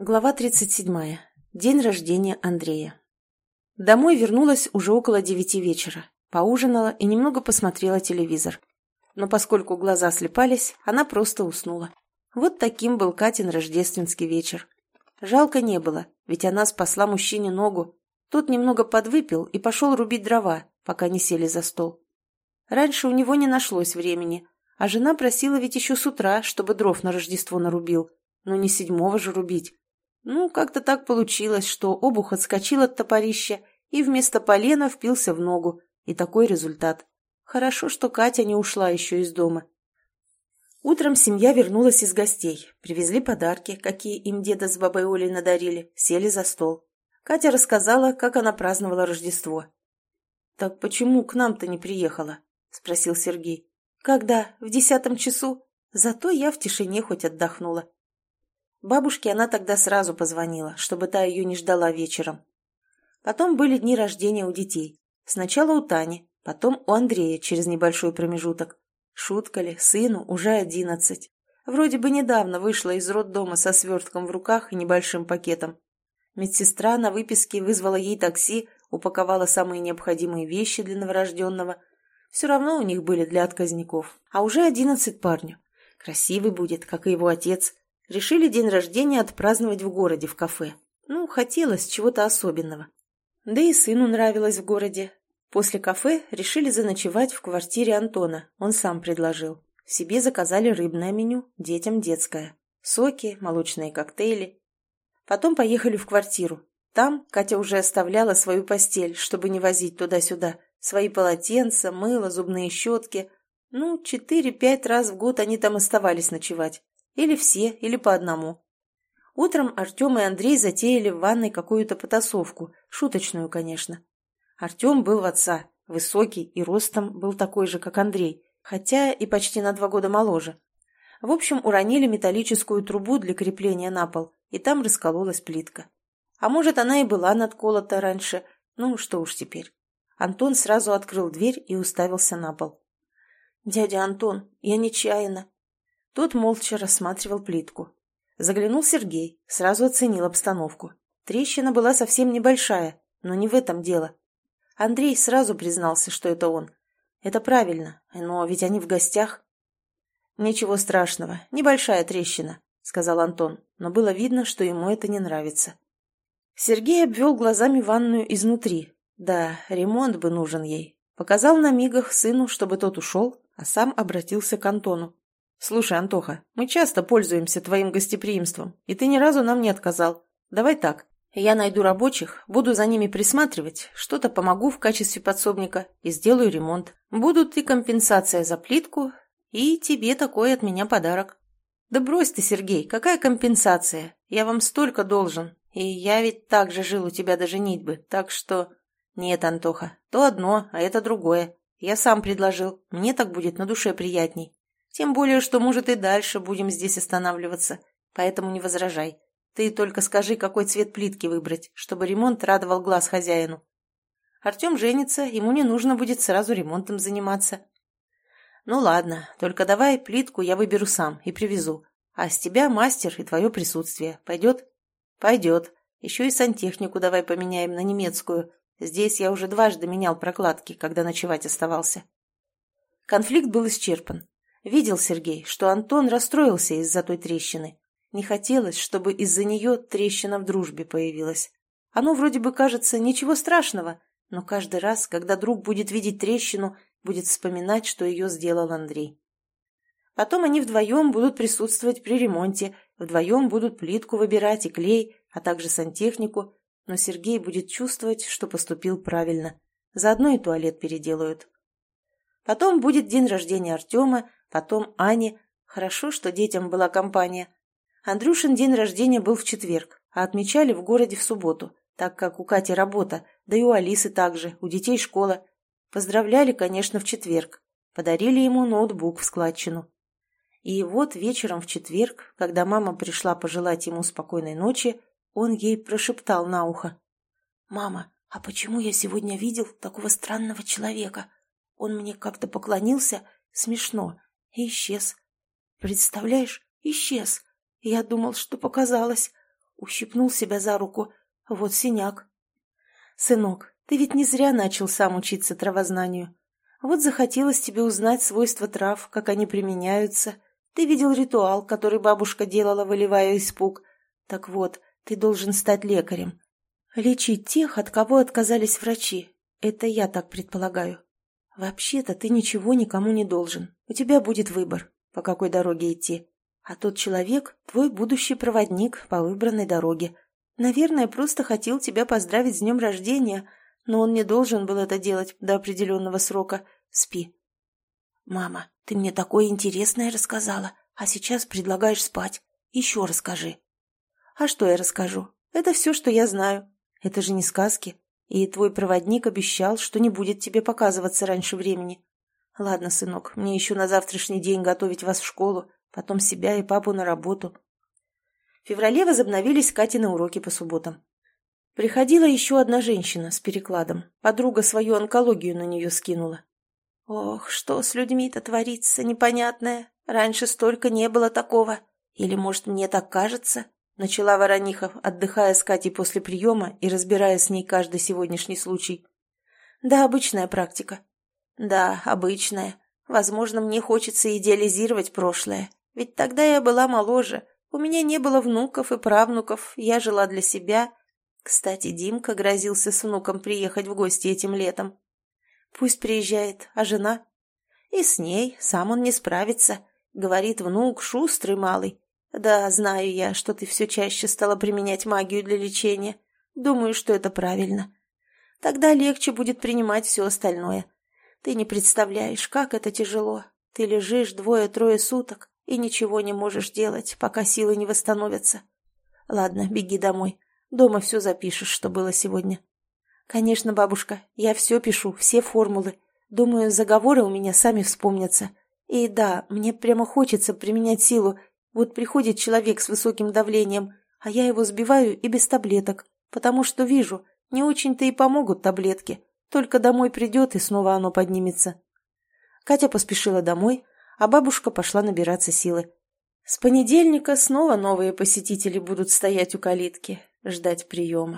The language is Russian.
Глава 37. День рождения Андрея. Домой вернулась уже около девяти вечера. Поужинала и немного посмотрела телевизор. Но поскольку глаза слепались, она просто уснула. Вот таким был Катин рождественский вечер. Жалко не было, ведь она спасла мужчине ногу. Тот немного подвыпил и пошел рубить дрова, пока не сели за стол. Раньше у него не нашлось времени, а жена просила ведь еще с утра, чтобы дров на Рождество нарубил. Но не седьмого же рубить. Ну, как-то так получилось, что обух отскочил от топорища и вместо полена впился в ногу. И такой результат. Хорошо, что Катя не ушла еще из дома. Утром семья вернулась из гостей. Привезли подарки, какие им деда с бабой Олей надарили, сели за стол. Катя рассказала, как она праздновала Рождество. «Так почему к нам-то не приехала?» – спросил Сергей. «Когда? В десятом часу? Зато я в тишине хоть отдохнула». Бабушке она тогда сразу позвонила, чтобы та ее не ждала вечером. Потом были дни рождения у детей. Сначала у Тани, потом у Андрея через небольшой промежуток. Шутка ли, сыну уже одиннадцать. Вроде бы недавно вышла из роддома со свертком в руках и небольшим пакетом. Медсестра на выписке вызвала ей такси, упаковала самые необходимые вещи для новорожденного. Все равно у них были для отказников. А уже одиннадцать парню. Красивый будет, как и его отец, Решили день рождения отпраздновать в городе в кафе. Ну, хотелось чего-то особенного. Да и сыну нравилось в городе. После кафе решили заночевать в квартире Антона, он сам предложил. Себе заказали рыбное меню, детям детское. Соки, молочные коктейли. Потом поехали в квартиру. Там Катя уже оставляла свою постель, чтобы не возить туда-сюда. Свои полотенца, мыло, зубные щетки. Ну, четыре-пять раз в год они там оставались ночевать. Или все, или по одному. Утром Артем и Андрей затеяли в ванной какую-то потасовку, шуточную, конечно. Артем был в отца, высокий и ростом был такой же, как Андрей, хотя и почти на два года моложе. В общем, уронили металлическую трубу для крепления на пол, и там раскололась плитка. А может, она и была надколота раньше, ну что уж теперь. Антон сразу открыл дверь и уставился на пол. «Дядя Антон, я нечаянно», тот молча рассматривал плитку. Заглянул Сергей, сразу оценил обстановку. Трещина была совсем небольшая, но не в этом дело. Андрей сразу признался, что это он. Это правильно, но ведь они в гостях. «Ничего страшного, небольшая трещина», — сказал Антон, но было видно, что ему это не нравится. Сергей обвел глазами ванную изнутри. Да, ремонт бы нужен ей. Показал на мигах сыну, чтобы тот ушел, а сам обратился к Антону. «Слушай, Антоха, мы часто пользуемся твоим гостеприимством, и ты ни разу нам не отказал. Давай так. Я найду рабочих, буду за ними присматривать, что-то помогу в качестве подсобника и сделаю ремонт. Будут и компенсация за плитку, и тебе такой от меня подарок». «Да брось ты, Сергей, какая компенсация? Я вам столько должен, и я ведь так же жил у тебя до женитьбы, так что...» «Нет, Антоха, то одно, а это другое. Я сам предложил, мне так будет на душе приятней». Тем более, что, может, и дальше будем здесь останавливаться, поэтому не возражай. Ты только скажи, какой цвет плитки выбрать, чтобы ремонт радовал глаз хозяину. Артем женится, ему не нужно будет сразу ремонтом заниматься. Ну ладно, только давай плитку я выберу сам и привезу. А с тебя мастер и твое присутствие. Пойдет? Пойдет. Еще и сантехнику давай поменяем на немецкую. Здесь я уже дважды менял прокладки, когда ночевать оставался. Конфликт был исчерпан. Видел Сергей, что Антон расстроился из-за той трещины. Не хотелось, чтобы из-за нее трещина в дружбе появилась. Оно вроде бы кажется ничего страшного, но каждый раз, когда друг будет видеть трещину, будет вспоминать, что ее сделал Андрей. Потом они вдвоем будут присутствовать при ремонте, вдвоем будут плитку выбирать и клей, а также сантехнику, но Сергей будет чувствовать, что поступил правильно. Заодно и туалет переделают. Потом будет день рождения Артема, потом Ани. Хорошо, что детям была компания. Андрюшин день рождения был в четверг, а отмечали в городе в субботу, так как у Кати работа, да и у Алисы также, у детей школа. Поздравляли, конечно, в четверг. Подарили ему ноутбук в складчину. И вот вечером в четверг, когда мама пришла пожелать ему спокойной ночи, он ей прошептал на ухо. «Мама, а почему я сегодня видел такого странного человека? Он мне как-то поклонился, смешно, и исчез. Представляешь, исчез. Я думал, что показалось. Ущипнул себя за руку. Вот синяк. Сынок, ты ведь не зря начал сам учиться травознанию. Вот захотелось тебе узнать свойства трав, как они применяются. Ты видел ритуал, который бабушка делала, выливая испуг. Так вот, ты должен стать лекарем. Лечить тех, от кого отказались врачи. Это я так предполагаю. Вообще-то ты ничего никому не должен. У тебя будет выбор, по какой дороге идти. А тот человек – твой будущий проводник по выбранной дороге. Наверное, просто хотел тебя поздравить с днем рождения, но он не должен был это делать до определенного срока. Спи. Мама, ты мне такое интересное рассказала, а сейчас предлагаешь спать. Еще расскажи. А что я расскажу? Это все, что я знаю. Это же не сказки. И твой проводник обещал, что не будет тебе показываться раньше времени. Ладно, сынок, мне еще на завтрашний день готовить вас в школу, потом себя и папу на работу. В феврале возобновились Катины уроки по субботам. Приходила еще одна женщина с перекладом. Подруга свою онкологию на нее скинула. Ох, что с людьми-то творится, непонятное. Раньше столько не было такого. Или, может, мне так кажется? Начала Воронихов, отдыхая с Катей после приема и разбирая с ней каждый сегодняшний случай. Да, обычная практика. Да, обычная. Возможно, мне хочется идеализировать прошлое. Ведь тогда я была моложе. У меня не было внуков и правнуков. Я жила для себя кстати, Димка грозился с внуком приехать в гости этим летом. Пусть приезжает, а жена? И с ней сам он не справится. Говорит внук, шустрый малый. Да, знаю я, что ты все чаще стала применять магию для лечения. Думаю, что это правильно. Тогда легче будет принимать все остальное. Ты не представляешь, как это тяжело. Ты лежишь двое-трое суток и ничего не можешь делать, пока силы не восстановятся. Ладно, беги домой. Дома все запишешь, что было сегодня. Конечно, бабушка, я все пишу, все формулы. Думаю, заговоры у меня сами вспомнятся. И да, мне прямо хочется применять силу. Вот приходит человек с высоким давлением, а я его сбиваю и без таблеток, потому что вижу, не очень-то и помогут таблетки. Только домой придет, и снова оно поднимется. Катя поспешила домой, а бабушка пошла набираться силы. С понедельника снова новые посетители будут стоять у калитки, ждать приема.